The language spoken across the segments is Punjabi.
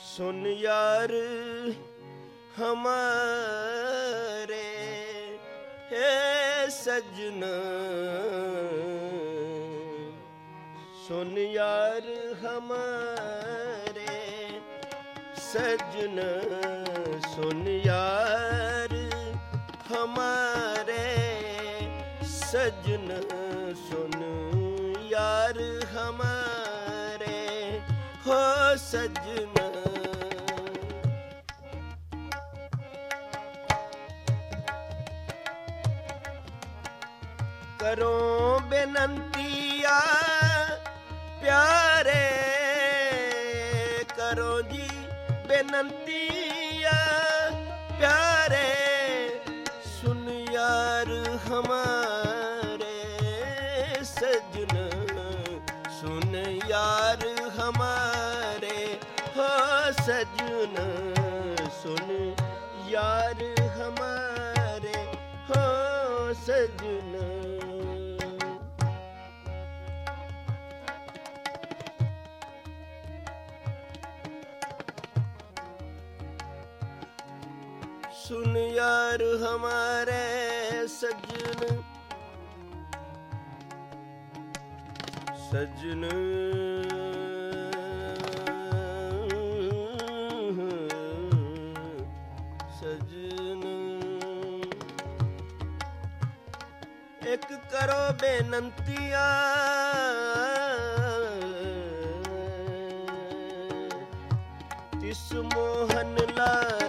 ਸੁਨ ਯਾਰ ਹਮਾਰੇ ਹੈ ਸਜਣ ਸੁਨ ਯਾਰ ਹਮਾਰੇ ਸਜਣ ਸੁਨ ਯਾਰ ਹਮਾਰੇ ਸਜਣ ਸੁਨ ਯਾਰ ਹਮਾਰੇ ਹੋ ਸਜਣ ਕਰੋ ਬੇਨੰਤੀਆ ਪਿਆਰੇ ਕਰੋ ਜੀ ਬੇਨੰਤੀਆ ਪਿਆਰੇ ਸੁਨ ਯਾਰ ਹਮਾਰੇ ਸਜਨ ਸੁਨ ਯਾਰ ਹਮਾਰੇ, ਹੋ ਸਜਨ ਸੁਨ ਯਾਰ ਹਮਾਰੇ, ਹੋ ਸਜਨ सुन यार हमारे सजन सजन सजन एक करो बेनंतिया तिस मोहन लाल ਹਾਂ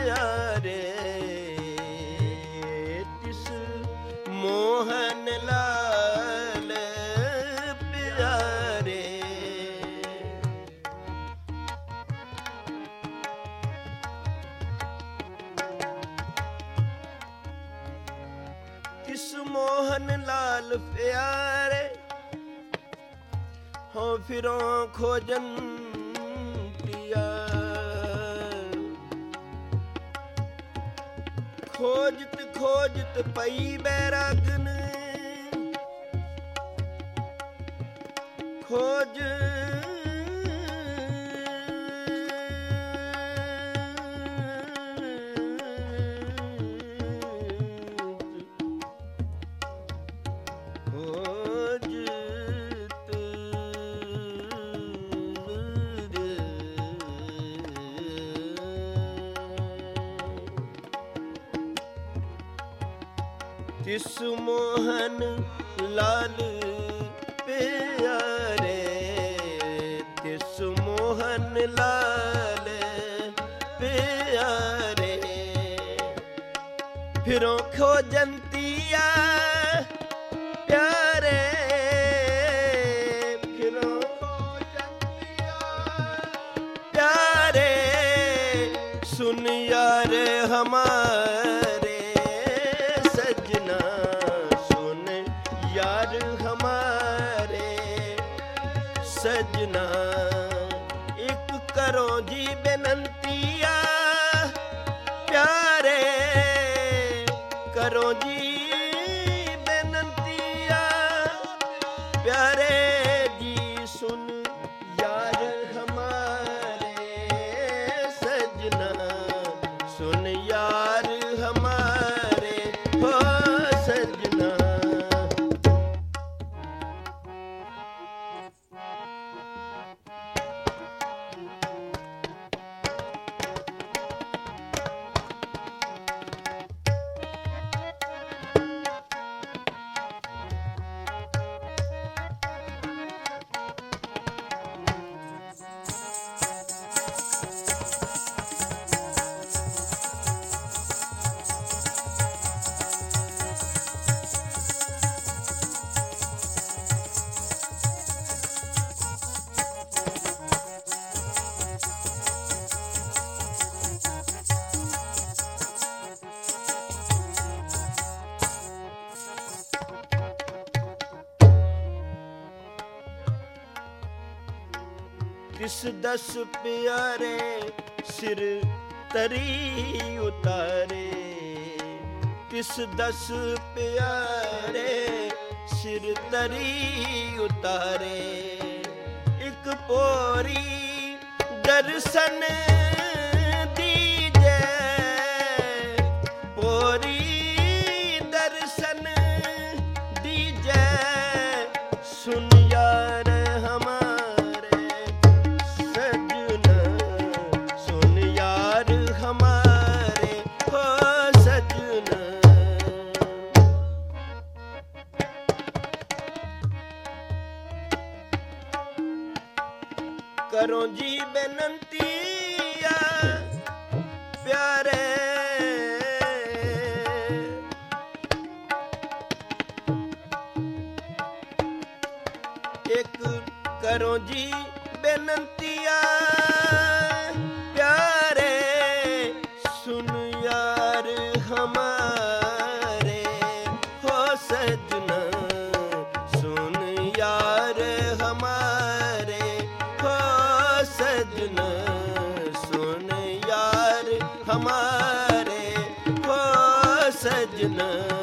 ਪਿਆਰੇ ਤਿਸ ਮੋਹਨ ਲਾਲ ਪਿਆਰੇ। ਤਿਸ ਮੋਹਨ ਲਾਲ ਪਿਆਰੇ ਹੋ ਫਿਰੋਂ ਖੋਜਨ ਖੋਜਤ ਖੋਜਤ ਪਈ ਬੈਰਾਗਨ। ਖੋਜ ਤਿਸ ਮੋਹਨ ਲਾਲ ਪਿਆਰੇ ਤਿਸ ਮੋਹਨ ਲਾਲ ਪਿਆਰੇ। ਫਿਰੋਂ ਖੋਜੰਤੀਆ ਪਿਆਰੇ, ਫਿਰੋਂ ਖੋਜੰਤੀਆ ਪਿਆਰੇ। ਸੁਨ ਯਾਰ ਹਮਾਰੇ ਕਰੋ ਤਿਸ ਦਸ ਪਿਆਰੇ ਸਿਰ ਤਰੀ ਉਤਾਰੇ। ਤਿਸ ਦਸ ਪਿਆਰੇ ਸਿਰ ਤਰੀ ਉਤਾਰੇ। ਇੱਕ ਪੋਰੀ ਦਰਸ਼ਨ ਦੀਜੈ। ਪੋਰੀ ਦਰਸ਼ਨ ਦੀਜੈ। ਸੁਨ ਯਾਰ ਕਰੋ ਜੀ ਬੇਨੰਤੀਆ ਪਿਆਰੇ ਸੁਨ ਯਾਰ ਹਮਾਰੇ। ਹੋ ਸਜਣਾ ਸੁਨ ਯਾਰ ਹਮਾਰੇ। ਹੋ ਸਜਣਾ ਸੁਨ ਯਾਰ ਹਮਾਰੇ। ਹੋ ਸਜਣਾ।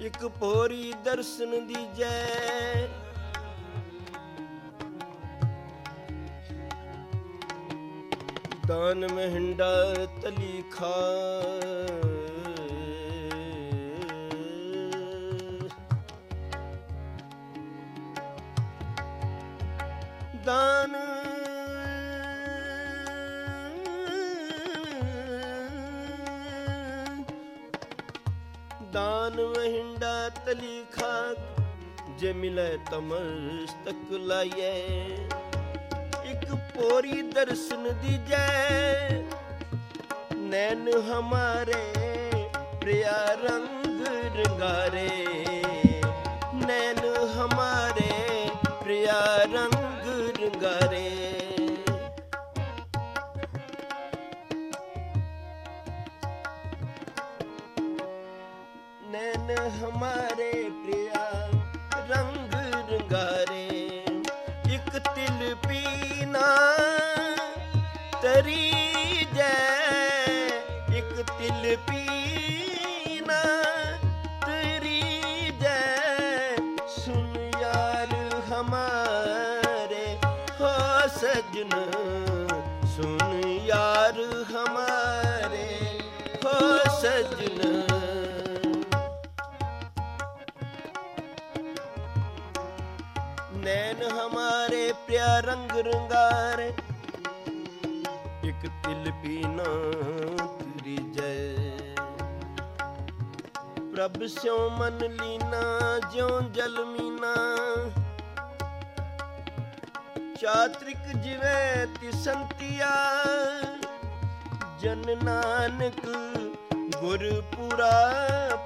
ਇੱਕ ਪੋਰੀ ਦਰਸ਼ਨ ਦੀਜੈ ਦਾਨ ਮਹਿੰਡਾ ਤਲੀ ਖਾ। ਦਾਨ ਦਾਨ ਵਹਿੰਡਾ ਤਲੀ ਖਾਕ ਜੇ ਮਿਲੇ ਤਮਸਤਕ ਲਾਈਏ ਇੱਕ ਪੋਰੀ ਦਰਸ਼ਨ ਦੀਜੈ ਨੈਣ ਹਮਾਰੇ ਪ੍ਰਿਆ ਰੰਗ ਰੰਗਾਰੇ। ਨੈਣ ਹਮਾਰੇ नैन हमारे प्रिया रंग रंगारे एक तिल पीना तरी जय एक तिल पीना तरी जय सुन यार हमारे हो सजन ਪਿਆ ਰੰਗ ਰੰਗਾਰ। ਇੱਕ ਤਿਲ ਪੀਨਾ ਨਾ ਤ੍ਰਿਜੈ ਪ੍ਰਭ ਸਿਉ ਮਨ ਲੀਨਾ, ਜਿਉ ਜਲ ਮੀਨਾ। ਚਾਤ੍ਰਿਕ ਜਿਵੇਂ ਤਿਸੰਤਿਆ। ਜਨ ਨਾਨਕ ਗੁਰਪੁਰਾ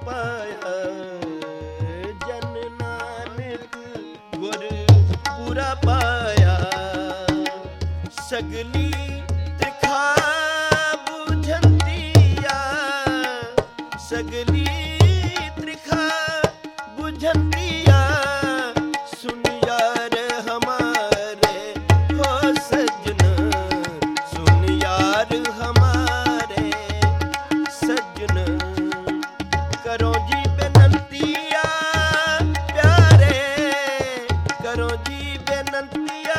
ਪਾਇਆ। ਪੂਰਾ ਪਾਇਆ। ਸਗਲੀ ನಂತಿಯ